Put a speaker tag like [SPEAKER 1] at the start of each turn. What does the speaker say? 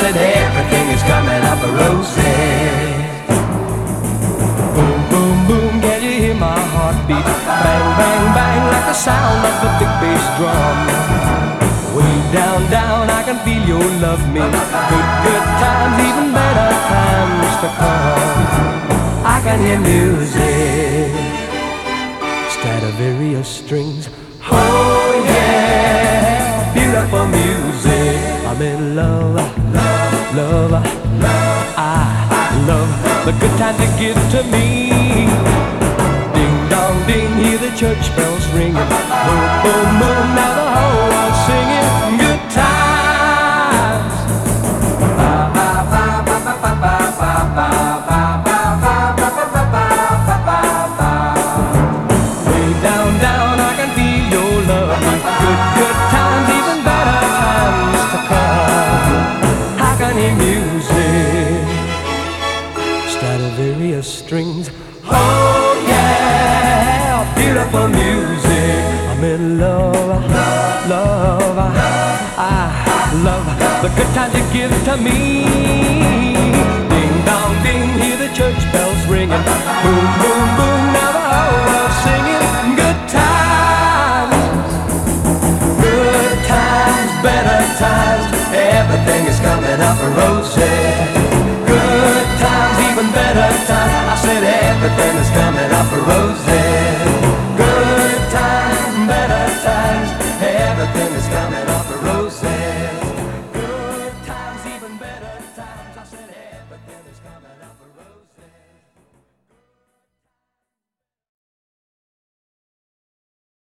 [SPEAKER 1] said everything is coming up a roses. Boom, boom, boom, can you hear my heartbeat? Bang, bang, bang, like the sound of the big bass drum. Way down, down, I can feel your love me. Good, good times, even better times to come. I can hear music, Stradivarius strings. Oh yeah, beautiful music. I'm in love, love, love. I love the good times you give to me. Ding dong ding, hear the church bells ringing. Boom boom boom, now Stradivarius strings. Oh yeah, beautiful music. I'm in love, love. I love the good times you give to me. Ding dong ding, hear the church bells ringing. Boom boom boom, now the whole world's singing. Good times, good times, better times. Everything is coming up roses. Said everything is coming up a roses.